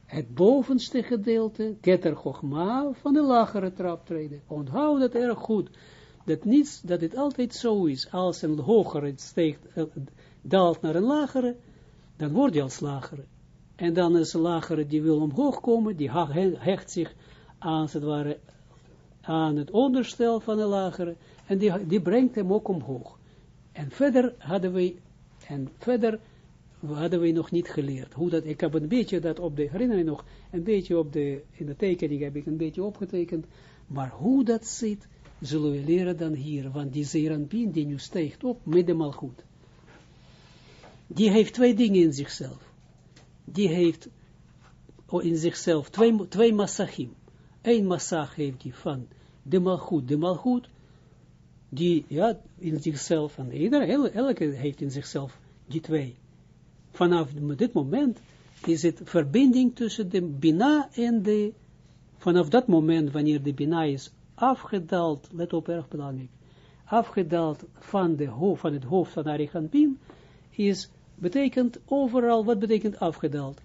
het bovenste gedeelte, chogma, van de lagere traptreden. Onthoud dat erg goed, dat niets, dat het altijd zo is, als een hogere steekt, eh, daalt naar een lagere, dan wordt hij als lagere. En dan is een lagere die wil omhoog komen, die hecht zich aan, het aan het onderstel van de lagere, en die, die brengt hem ook omhoog. En verder hadden we, en verder hadden we nog niet geleerd. Hoe dat, ik heb een beetje dat op de, herinner je nog, een beetje op de, in de tekening heb ik een beetje opgetekend, maar hoe dat zit, zullen we leren dan hier, want die Zeranpien die nu steekt op met de malgoed die heeft twee dingen in zichzelf. Die heeft in zichzelf twee, twee massachim. Eén massach heeft die van de malgoed. De malgoed, die ja, in zichzelf, en ieder, elke heeft in zichzelf die twee. Vanaf dit moment is het verbinding tussen de bina en de, vanaf dat moment, wanneer de bina is afgedaald, let op, erg belangrijk, afgedaald van, de hoofd, van het hoofd van Arichampin, is, betekent overal, wat betekent afgedaald?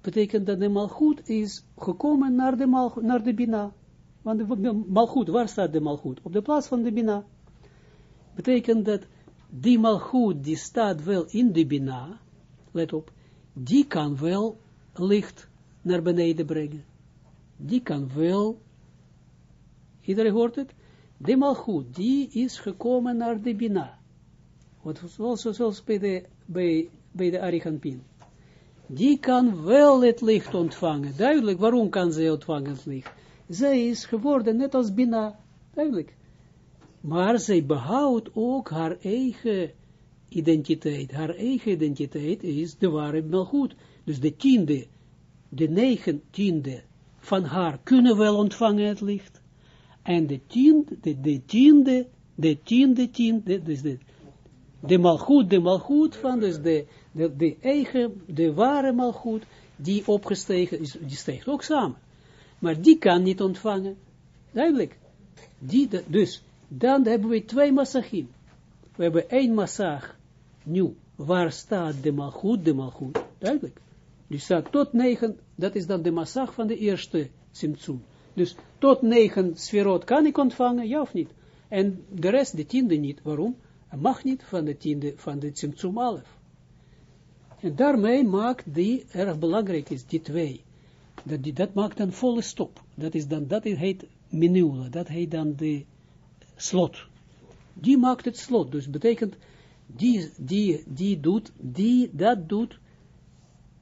Betekent dat de malgoed is gekomen naar de, mal, naar de bina. Want de malgoed, waar staat de malgoed? Op de plaats van de bina. Betekent dat die malgoed, die staat wel in de bina, let op, die kan wel licht naar beneden brengen. Die kan wel, iedereen hoort het, de malgoed, die is gekomen naar de bina. Wat zoals, zoals bij de, bij, bij de Ariganpin. Die kan wel het licht ontvangen. Duidelijk, waarom kan zij ontvangen het licht? Zij is geworden net als Bina. Duidelijk. Maar zij behoudt ook haar eigen identiteit, haar eigen identiteit is de ware malgoed. Dus de tiende, de negen tiende van haar kunnen wel ontvangen het licht. En de tiende, de, de tiende, de tiende, tiende, dus de, de malgoed, de malgoed van, dus de, de, de eigen, de ware malgoed, die opgestegen is, die steekt ook samen. Maar die kan niet ontvangen. Duidelijk. Die, dus, dan hebben we twee massachim. We hebben één massag, nu, waar staat de malgoed, de malgoed, duidelijk. Dus staat tot negen, dat is dan de massag van de eerste simtsum. Dus tot negen sferot kan ik ontvangen, ja of niet? En de rest, de tiende niet. Waarom? Hij mag niet van de tiende, van de simtsum alef. En daarmee maakt die, erg belangrijk is, die twee. Dat, die, dat maakt dan volle stop. Dat is dan, dat heet minula, dat heet dan de slot. Die maakt het slot, dus betekent, die, die, die doet, die, dat doet,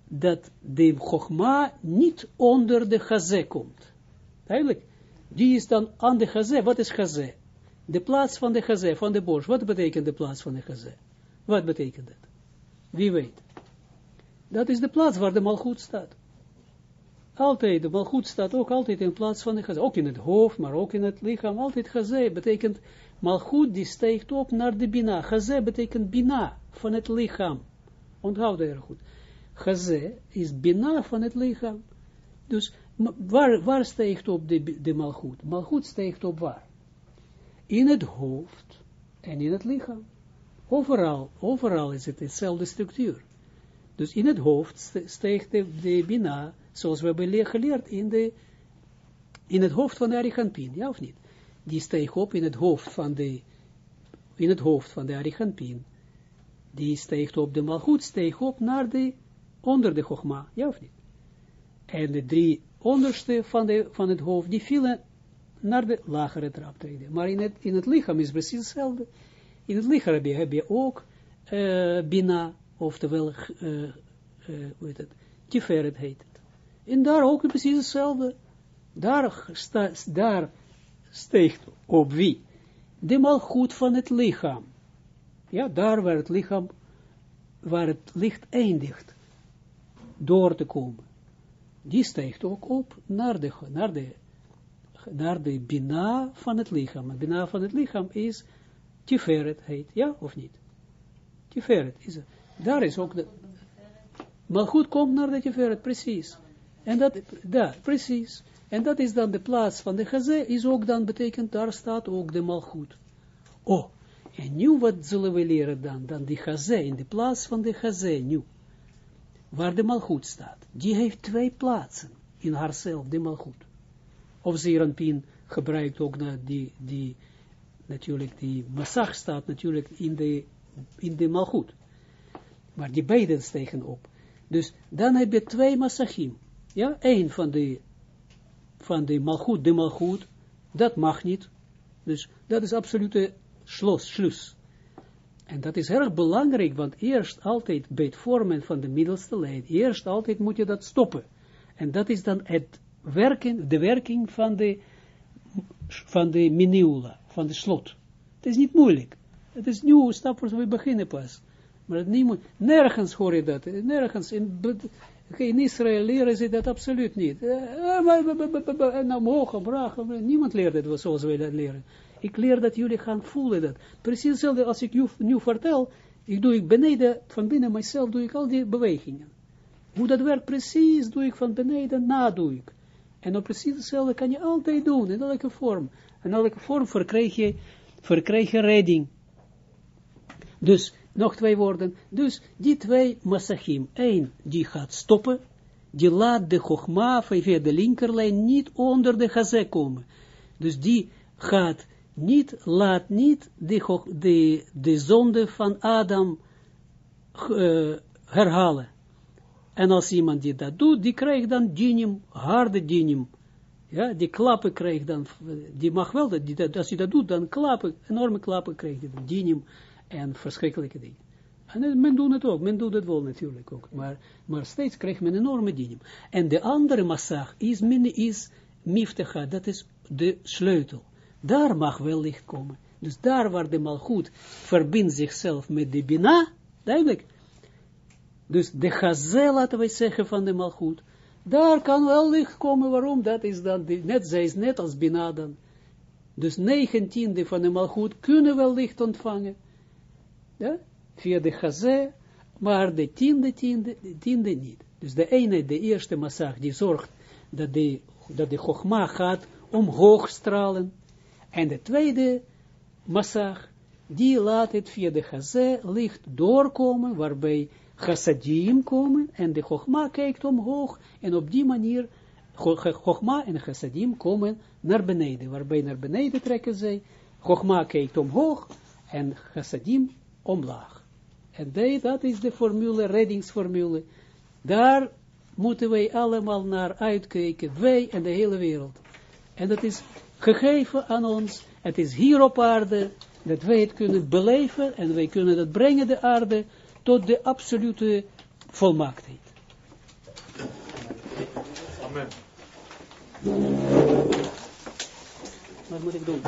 dat de chogma niet onder de gazé komt. Duidelijk. Die is dan aan de gazé. Wat is gazé? De plaats van de gazé, van de borst. Wat betekent de plaats van de gazé? Wat betekent dat? Wie weet. Dat is de plaats waar de malgoed staat. Altijd, de malgoed staat ook altijd in plaats van de gazé. Ook in het hoofd, maar ook in het lichaam. Altijd gazé betekent, malgoed die steekt op naar de bina. Gazé betekent bina van het lichaam. Onthoud dat erg goed. Gazé is bina van het lichaam. Dus waar, waar steekt op de, de malgoed? Malgoed steekt op waar? In het hoofd en in het lichaam. Overal, overal is het dezelfde structuur. Dus in het hoofd steekt de, bina, zoals we hebben geleerd in, de, in het hoofd van de Arichampin, ja of niet? Die steekt op in het hoofd van de, in het hoofd van de Arichampin. Die steekt op, de malgoed steekt op naar de, onder de Chogma, ja of niet? En de drie onderste van, de, van het hoofd, die vielen naar de lagere traptreden. Maar in het, in het lichaam is precies hetzelfde. In het lichaam heb je, ook uh, bina, oftewel, uh, hoe heet het, tiferet heet het. En daar ook precies hetzelfde. Daar, sta, daar steekt op wie? De malgoed van het lichaam. Ja, daar waar het lichaam, waar het licht eindigt, door te komen. Die steekt ook op naar de, naar de, naar de bina van het lichaam. De bina van het lichaam is tiferet heet, ja of niet? Tiferet is het. Daar is ook de... Goed, komt naar de Tiferet, precies. En dat, daar, precies. En dat is dan de plaats van de gazé, is ook dan, betekent, daar staat ook de malgoed. Oh, en nu wat zullen we leren dan? Dan die gazé, in de plaats van de gazé, nu. Waar de malgoed staat. Die heeft twee plaatsen in haarzelf, de malgoed. Of Zeranpien gebruikt ook na die, die, natuurlijk, die massag staat natuurlijk in de, in de malgoed. Maar die beiden stegen op. Dus dan heb je twee massachim. Ja, één van de, van de malgoed, de malgoed, dat mag niet. Dus dat is absolute schlos, slus. En dat is erg belangrijk, want eerst altijd bij het vormen van de middelste lijn, eerst altijd moet je dat stoppen. En dat is dan het werken, de werking van de, van de miniula, van de slot. Het is niet moeilijk. Het is nieuw, stap voor we beginnen pas. Maar niemand, nergens hoor je dat. Nergens. In, in Israël leren ze dat absoluut niet. En omhoog, omlaag. Niemand leert het zoals wij dat leren. Ik leer dat jullie gaan voelen dat. Precies hetzelfde als ik je nu vertel. Ik doe ik beneden, van binnen mijzelf doe ik al die bewegingen. Hoe dat werkt precies, doe ik van beneden, na doe ik. En op precies hetzelfde kan je altijd doen, in elke vorm. In elke vorm verkrijg je, verkrijg je redding. Dus, nog twee woorden. Dus die twee massachim. Eén, die gaat stoppen. Die laat de chogma via de linkerlijn niet onder de gazé komen. Dus die gaat niet, laat niet de, de, de zonde van Adam uh, herhalen. En als iemand die dat doet, die krijgt dan dinim, harde dinim. Ja, die klappen krijgt dan, die mag wel, dat, als hij dat doet, dan klappen, enorme klappen krijgt hij dan, dinim en verschrikkelijke dingen. En men doet het ook, men doet het wel natuurlijk ook, maar, maar steeds krijgt men enorme dinim. En de andere massag is, min, is miftecha, dat is de sleutel. Daar mag wel licht komen. Dus daar waar de malgoed verbindt zichzelf met de bina, duidelijk. Dus de gazel, laten wij zeggen, van de malgoed, daar kan wel licht komen. Waarom? Dat is dan, net, zij is net als bina dan. Dus negentiende van de malgoed kunnen wel licht ontvangen. Ja? Via de gazé, maar de tiende, tiende, de tiende niet. Dus de ene, de eerste massag, die zorgt dat de, dat de chogma gaat omhoog stralen. En de tweede massag, die laat het via de gazé licht doorkomen, waarbij chassadim komen, en de chogma kijkt omhoog, en op die manier, chogma en chassadim komen naar beneden, waarbij naar beneden trekken zij, chogma kijkt omhoog, en chassadim omlaag. En dat is de formule, reddingsformule. Daar moeten wij allemaal naar uitkijken, wij en de hele wereld. En dat is gegeven aan ons, het is hier op aarde, dat wij het kunnen beleven, en wij kunnen dat brengen, de aarde, tot de absolute volmaaktheid. Amen. Wat moet ik doen?